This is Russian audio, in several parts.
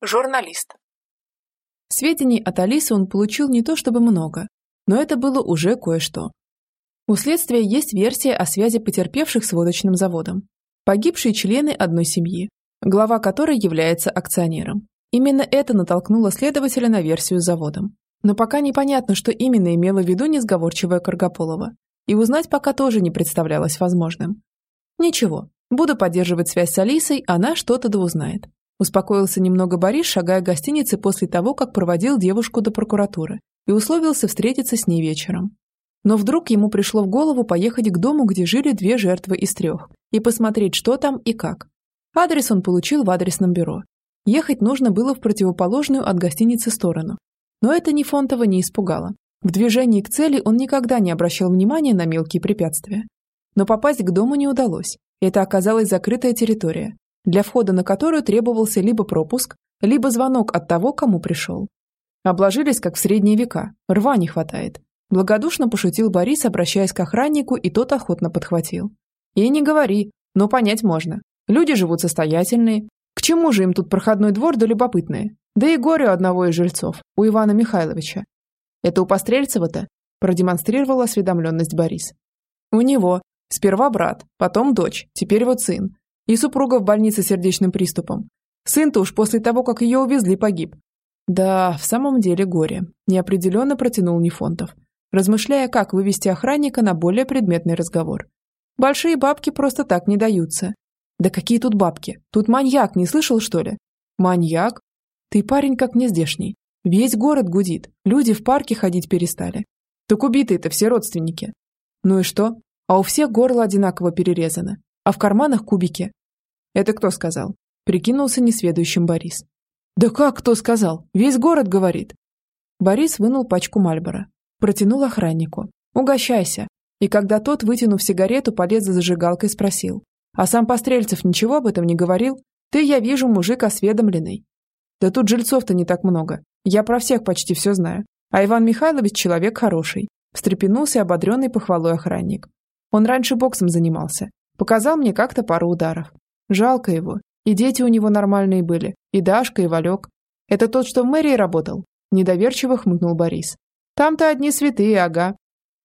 Журналист. Сведений от Алисы он получил не то чтобы много, но это было уже кое-что. У следствия есть версия о связи потерпевших с водочным заводом. Погибшие члены одной семьи, глава которой является акционером. Именно это натолкнуло следователя на версию с заводом. Но пока непонятно, что именно имела в виду несговорчивая Каргополова. И узнать пока тоже не представлялось возможным. Ничего, буду поддерживать связь с Алисой, она что-то да узнает. Успокоился немного Борис, шагая к гостинице после того, как проводил девушку до прокуратуры и условился встретиться с ней вечером. Но вдруг ему пришло в голову поехать к дому, где жили две жертвы из трех, и посмотреть, что там и как. Адрес он получил в адресном бюро. Ехать нужно было в противоположную от гостиницы сторону. Но это ни Фонтова не испугало. В движении к цели он никогда не обращал внимания на мелкие препятствия. Но попасть к дому не удалось. Это оказалась закрытая территория, для входа на которую требовался либо пропуск, либо звонок от того, кому пришел. Обложились, как в средние века, рва не хватает. Благодушно пошутил Борис, обращаясь к охраннику, и тот охотно подхватил. И не говори, но понять можно. Люди живут состоятельные. К чему же им тут проходной двор да любопытные? Да и горе у одного из жильцов, у Ивана Михайловича. Это у Пострельцева-то? Продемонстрировал осведомленность Борис. У него. Сперва брат, потом дочь, теперь вот сын. И супруга в больнице сердечным приступом. Сын-то уж после того, как ее увезли, погиб. Да, в самом деле горе. Неопределенно протянул Нефонтов, размышляя, как вывести охранника на более предметный разговор. Большие бабки просто так не даются. Да какие тут бабки? Тут маньяк, не слышал, что ли? Маньяк? Ты парень как не здешний. Весь город гудит, люди в парке ходить перестали. Так убитые-то все родственники. Ну и что? А у всех горло одинаково перерезано, а в карманах кубики. Это кто сказал? Прикинулся несведущим Борис. Да как кто сказал? Весь город говорит. Борис вынул пачку Мальбора. Протянул охраннику. Угощайся. И когда тот, вытянув сигарету, полез за зажигалкой, спросил. А сам Пострельцев ничего об этом не говорил? Ты, я вижу, мужик осведомленный. Да тут жильцов-то не так много. Я про всех почти все знаю. А Иван Михайлович человек хороший. Встрепенулся ободренный похвалой охранник. Он раньше боксом занимался. Показал мне как-то пару ударов. Жалко его. И дети у него нормальные были. И Дашка, и Валек. Это тот, что в мэрии работал? Недоверчиво хмыкнул Борис. Там-то одни святые, ага.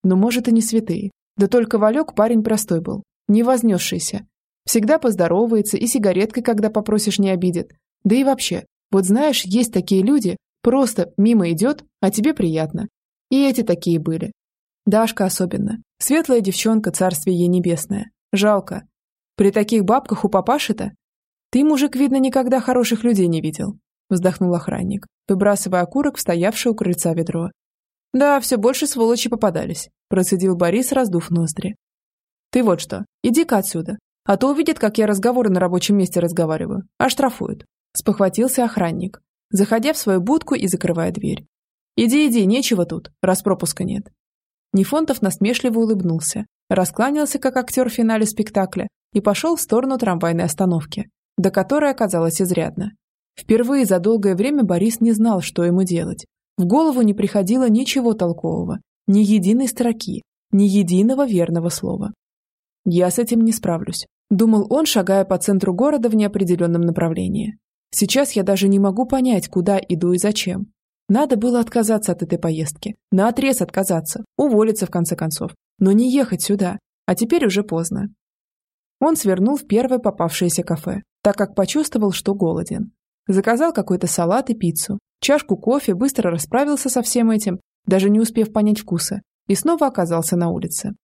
Ну, может, и не святые. Да только Валек парень простой был. Не вознесшийся. Всегда поздоровается и сигареткой, когда попросишь, не обидит. Да и вообще, вот знаешь, есть такие люди, просто мимо идет, а тебе приятно. И эти такие были. Дашка особенно. Светлая девчонка, царствие ей небесное. Жалко. При таких бабках у папаши-то? Ты, мужик, видно, никогда хороших людей не видел. Вздохнул охранник, выбрасывая окурок в стоявшее у крыльца ведро. Да, все больше сволочи попадались, процедил Борис, раздув ноздри. Ты вот что, иди-ка отсюда, а то увидит, как я разговоры на рабочем месте разговариваю, оштрафуют. Спохватился охранник, заходя в свою будку и закрывая дверь. Иди, иди, нечего тут, раз пропуска нет. Нефонтов насмешливо улыбнулся, раскланялся как актер в финале спектакля и пошел в сторону трамвайной остановки, до которой оказалось изрядно. Впервые за долгое время Борис не знал, что ему делать. В голову не приходило ничего толкового, ни единой строки, ни единого верного слова. «Я с этим не справлюсь», – думал он, шагая по центру города в неопределенном направлении. «Сейчас я даже не могу понять, куда иду и зачем. Надо было отказаться от этой поездки, наотрез отказаться, уволиться в конце концов, но не ехать сюда, а теперь уже поздно. Он свернул в первое попавшееся кафе, так как почувствовал, что голоден. Заказал какой-то салат и пиццу, чашку кофе, быстро расправился со всем этим, даже не успев понять вкуса, и снова оказался на улице.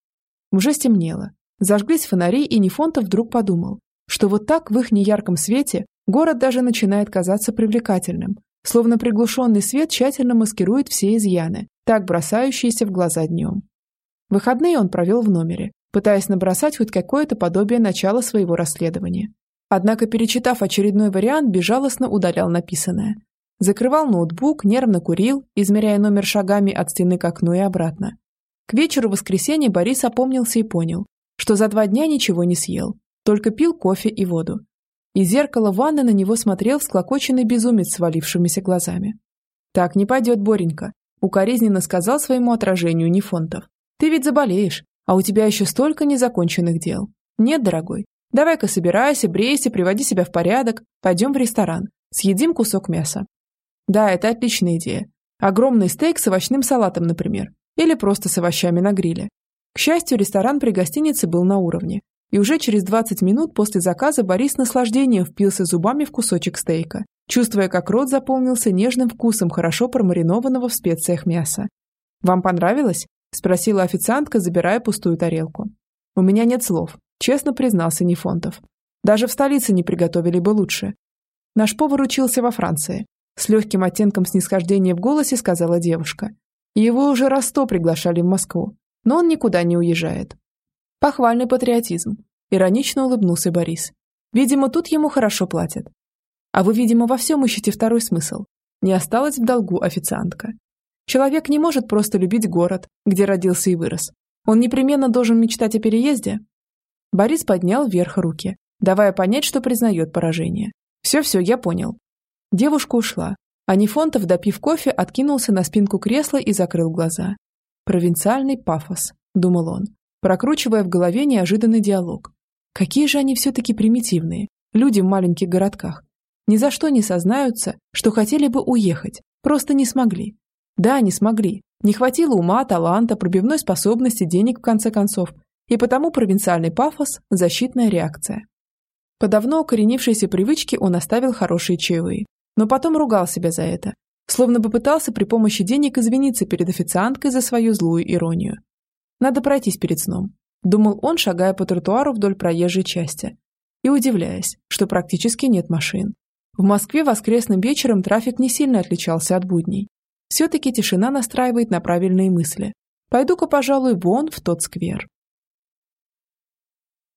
Уже стемнело. Зажглись фонари, и Нефонтов вдруг подумал, что вот так в их неярком свете город даже начинает казаться привлекательным, словно приглушенный свет тщательно маскирует все изъяны, так бросающиеся в глаза днем. Выходные он провел в номере, пытаясь набросать хоть какое-то подобие начала своего расследования. Однако, перечитав очередной вариант, безжалостно удалял написанное. Закрывал ноутбук, нервно курил, измеряя номер шагами от стены к окну и обратно. К вечеру воскресенья Борис опомнился и понял, что за два дня ничего не съел, только пил кофе и воду. Из зеркала ванны на него смотрел всклокоченный безумец с свалившимися глазами. «Так не пойдет, Боренька», – укоризненно сказал своему отражению Нефонтов. «Ты ведь заболеешь, а у тебя еще столько незаконченных дел. Нет, дорогой, давай-ка собирайся, брейся, приводи себя в порядок, пойдем в ресторан. Съедим кусок мяса. Да, это отличная идея. Огромный стейк с овощным салатом, например. Или просто с овощами на гриле. К счастью, ресторан при гостинице был на уровне. И уже через 20 минут после заказа Борис наслаждением впился зубами в кусочек стейка, чувствуя, как рот заполнился нежным вкусом хорошо промаринованного в специях мяса. «Вам понравилось?» – спросила официантка, забирая пустую тарелку. «У меня нет слов», – честно признался Нефонтов. «Даже в столице не приготовили бы лучше. Наш повар учился во Франции. С легким оттенком снисхождения в голосе сказала девушка. Его уже раз сто приглашали в Москву, но он никуда не уезжает. Похвальный патриотизм. Иронично улыбнулся Борис. Видимо, тут ему хорошо платят. А вы, видимо, во всем ищете второй смысл. Не осталась в долгу официантка. Человек не может просто любить город, где родился и вырос. Он непременно должен мечтать о переезде. Борис поднял вверх руки, давая понять, что признает поражение. Все-все, я понял. Девушка ушла, а допив кофе, откинулся на спинку кресла и закрыл глаза. «Провинциальный пафос», – думал он, прокручивая в голове неожиданный диалог. «Какие же они все-таки примитивные, люди в маленьких городках. Ни за что не сознаются, что хотели бы уехать, просто не смогли. Да, не смогли. Не хватило ума, таланта, пробивной способности, денег в конце концов. И потому провинциальный пафос – защитная реакция. По давно укоренившейся привычке он оставил хорошие чаевые, но потом ругал себя за это, словно бы пытался при помощи денег извиниться перед официанткой за свою злую иронию. Надо пройтись перед сном, думал он, шагая по тротуару вдоль проезжей части, и удивляясь, что практически нет машин. В Москве воскресным вечером трафик не сильно отличался от будней. Все-таки тишина настраивает на правильные мысли. Пойду-ка, пожалуй, вон в тот сквер.